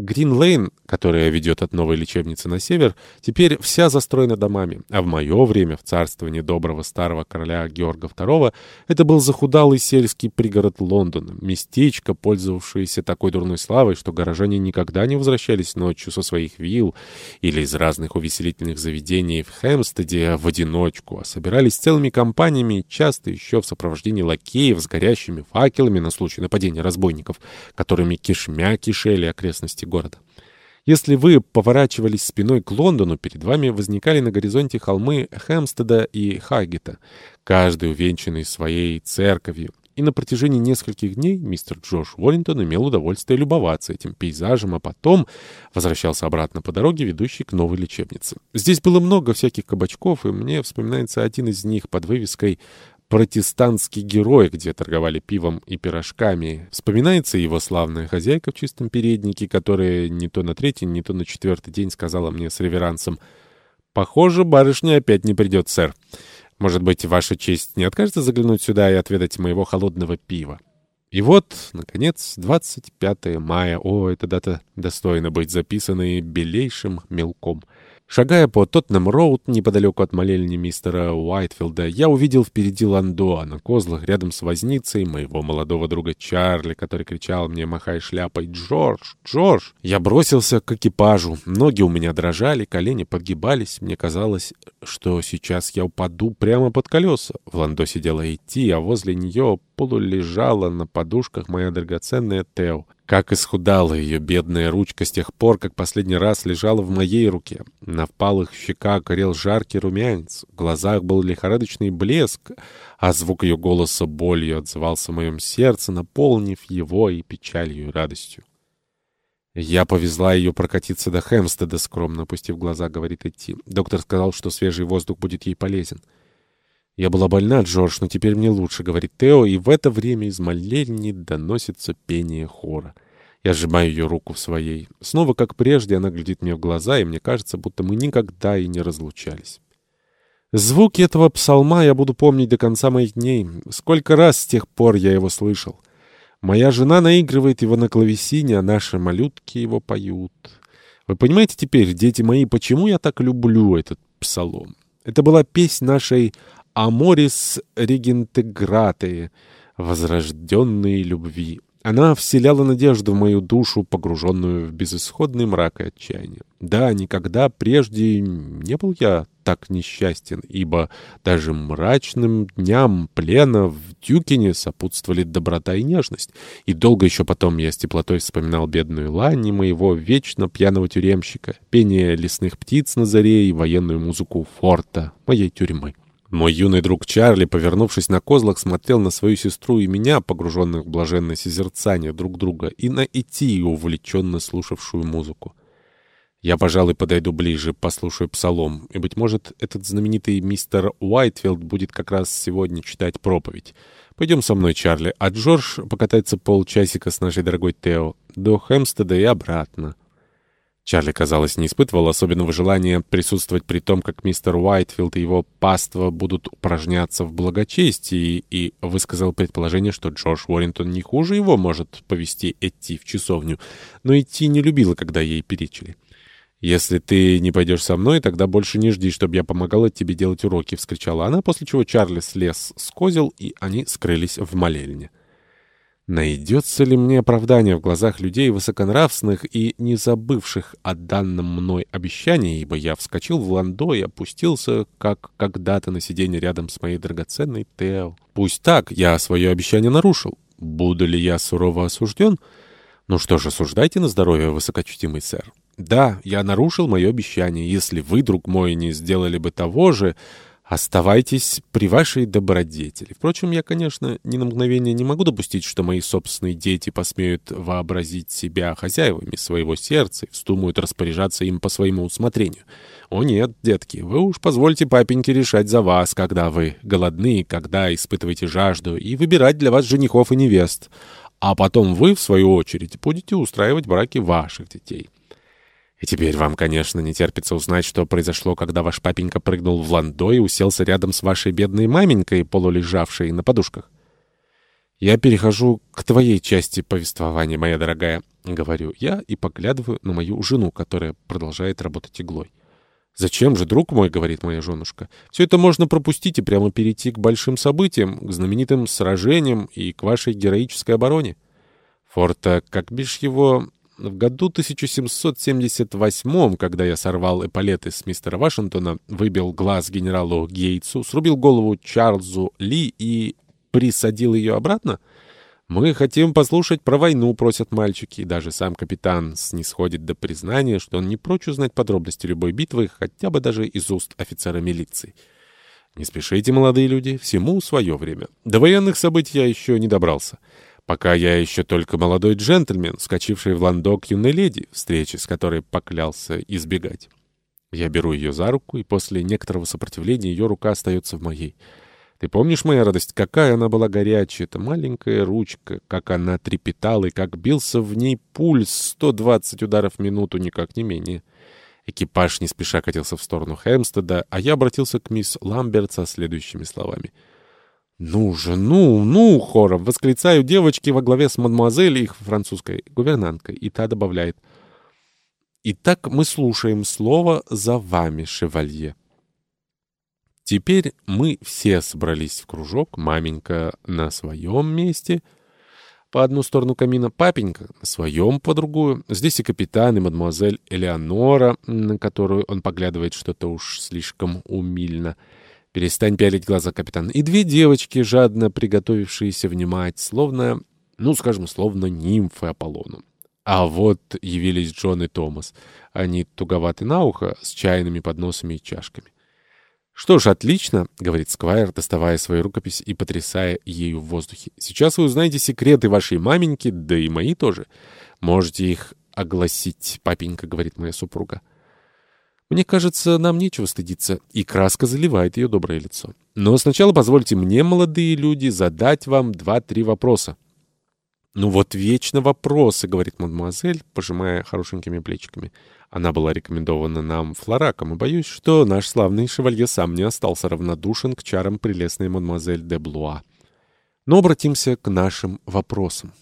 Грин-Лейн, которая ведет от новой лечебницы на север, теперь вся застроена домами, а в мое время, в царствовании доброго старого короля Георга II, это был захудалый сельский пригород Лондона, местечко, пользовавшееся такой дурной славой, что горожане никогда не возвращались ночью со своих вилл или из разных увеселительных заведений в Хэмстеде в одиночку, а собирались целыми компаниями, часто еще в сопровождении лакеев с горящими факелами на случай нападения разбойников, которыми кишмя кишели окрестности города. Если вы поворачивались спиной к Лондону, перед вами возникали на горизонте холмы Хэмстеда и Хаггета, каждый увенчанный своей церковью. И на протяжении нескольких дней мистер Джош Уоррингтон имел удовольствие любоваться этим пейзажем, а потом возвращался обратно по дороге, ведущей к новой лечебнице. Здесь было много всяких кабачков, и мне вспоминается один из них под вывеской протестантский герой, где торговали пивом и пирожками. Вспоминается его славная хозяйка в чистом переднике, которая не то на третий, не то на четвертый день сказала мне с реверансом «Похоже, барышня опять не придет, сэр. Может быть, ваша честь не откажется заглянуть сюда и отведать моего холодного пива?» И вот, наконец, 25 мая. О, эта дата достойна быть записанной белейшим мелком. Шагая по Тоттенем-Роуд, неподалеку от молельни мистера Уайтфилда, я увидел впереди Ландо, на козлах рядом с возницей моего молодого друга Чарли, который кричал мне, махая шляпой, «Джордж! Джордж!». Я бросился к экипажу. Ноги у меня дрожали, колени подгибались. Мне казалось, что сейчас я упаду прямо под колеса. В Ландо сидела идти, а возле нее полулежала на подушках моя драгоценная Тео. Как исхудала ее бедная ручка с тех пор, как последний раз лежала в моей руке. На впалых щеках горел жаркий румянец, в глазах был лихорадочный блеск, а звук ее голоса болью отзывался в моем сердце, наполнив его и печалью, и радостью. «Я повезла ее прокатиться до Хэмстеда», — скромно опустив глаза, говорит идти. Доктор сказал, что свежий воздух будет ей полезен. «Я была больна, Джордж, но теперь мне лучше», — говорит Тео, и в это время из молельни доносится пение хора. Я сжимаю ее руку в своей. Снова, как прежде, она глядит мне в глаза, и мне кажется, будто мы никогда и не разлучались. Звуки этого псалма я буду помнить до конца моих дней. Сколько раз с тех пор я его слышал. Моя жена наигрывает его на клавесине, а наши малютки его поют. Вы понимаете теперь, дети мои, почему я так люблю этот псалом? Это была песнь нашей «Аморис регентеграты», возрожденной любви. Она вселяла надежду в мою душу, погруженную в безысходный мрак и отчаяние. Да, никогда прежде не был я так несчастен, ибо даже мрачным дням плена в Дюкине сопутствовали доброта и нежность. И долго еще потом я с теплотой вспоминал бедную Ланни, моего вечно пьяного тюремщика, пение лесных птиц на заре и военную музыку форта моей тюрьмы. Мой юный друг Чарли, повернувшись на козлах, смотрел на свою сестру и меня, погруженных в блаженное созерцание друг друга, и на Ити, увлеченно слушавшую музыку. Я, пожалуй, подойду ближе, послушаю псалом, и, быть может, этот знаменитый мистер Уайтфилд будет как раз сегодня читать проповедь. Пойдем со мной, Чарли, а Джордж покатается полчасика с нашей дорогой Тео до Хэмстеда и обратно. Чарли, казалось, не испытывал особенного желания присутствовать при том, как мистер Уайтфилд и его паства будут упражняться в благочестии, и высказал предположение, что Джордж Уоррингтон не хуже его может повести идти в часовню, но идти не любила, когда ей перечили. «Если ты не пойдешь со мной, тогда больше не жди, чтобы я помогала тебе делать уроки», — вскричала она, после чего Чарли слез с козел, и они скрылись в молельне. Найдется ли мне оправдание в глазах людей высоконравственных и не забывших о данном мной обещании, ибо я вскочил в ландо и опустился, как когда-то на сиденье рядом с моей драгоценной Тео. Пусть так, я свое обещание нарушил. Буду ли я сурово осужден? Ну что ж, осуждайте на здоровье, высокочтимый сэр. Да, я нарушил мое обещание. Если вы, друг мой, не сделали бы того же... Оставайтесь при вашей добродетели. Впрочем, я, конечно, ни на мгновение не могу допустить, что мои собственные дети посмеют вообразить себя хозяевами своего сердца и вздумают распоряжаться им по своему усмотрению. О нет, детки, вы уж позвольте папеньке решать за вас, когда вы голодны, когда испытываете жажду, и выбирать для вас женихов и невест. А потом вы, в свою очередь, будете устраивать браки ваших детей. И теперь вам, конечно, не терпится узнать, что произошло, когда ваш папенька прыгнул в ландо и уселся рядом с вашей бедной маменькой, полулежавшей на подушках. «Я перехожу к твоей части повествования, моя дорогая», — говорю я и поглядываю на мою жену, которая продолжает работать иглой. «Зачем же, друг мой, — говорит моя женушка, — все это можно пропустить и прямо перейти к большим событиям, к знаменитым сражениям и к вашей героической обороне. Форта, как бишь его, в году 1778, когда я сорвал эполеты с мистера Вашингтона, выбил глаз генералу Гейтсу, срубил голову Чарльзу Ли и присадил ее обратно? Мы хотим послушать про войну, просят мальчики, и даже сам капитан снисходит до признания, что он не прочь узнать подробности любой битвы, хотя бы даже из уст офицера милиции. Не спешите, молодые люди, всему свое время. До военных событий я еще не добрался. Пока я еще только молодой джентльмен, скачивший в ландок юной леди, встречи с которой поклялся избегать. Я беру ее за руку, и после некоторого сопротивления ее рука остается в моей. Ты помнишь, моя радость, какая она была горячая, эта маленькая ручка, как она трепетала и как бился в ней пульс 120 ударов в минуту, никак не менее. Экипаж не спеша катился в сторону Хэмстеда, а я обратился к мисс Ламберт со следующими словами. «Ну же, ну, ну!» — хором восклицаю девочки во главе с мадемуазель, их французской гувернанткой, и та добавляет. «Итак мы слушаем слово за вами, шевалье». Теперь мы все собрались в кружок, маменька на своем месте по одну сторону камина, папенька на своем по другую. Здесь и капитан, и мадемуазель Элеонора, на которую он поглядывает что-то уж слишком умильно. Перестань пялить глаза, капитан. И две девочки, жадно приготовившиеся внимать, словно, ну, скажем, словно нимфы Аполлону. А вот явились Джон и Томас. Они туговаты на ухо, с чайными подносами и чашками. «Что ж, отлично», — говорит Сквайр, доставая свою рукопись и потрясая ею в воздухе. «Сейчас вы узнаете секреты вашей маменьки, да и мои тоже. Можете их огласить, папенька», — говорит моя супруга. Мне кажется, нам нечего стыдиться, и краска заливает ее доброе лицо. Но сначала позвольте мне, молодые люди, задать вам два-три вопроса. «Ну вот вечно вопросы», — говорит мадемуазель, пожимая хорошенькими плечиками. Она была рекомендована нам флораком, и боюсь, что наш славный шевалье сам не остался равнодушен к чарам прелестной мадемуазель де Блуа. Но обратимся к нашим вопросам.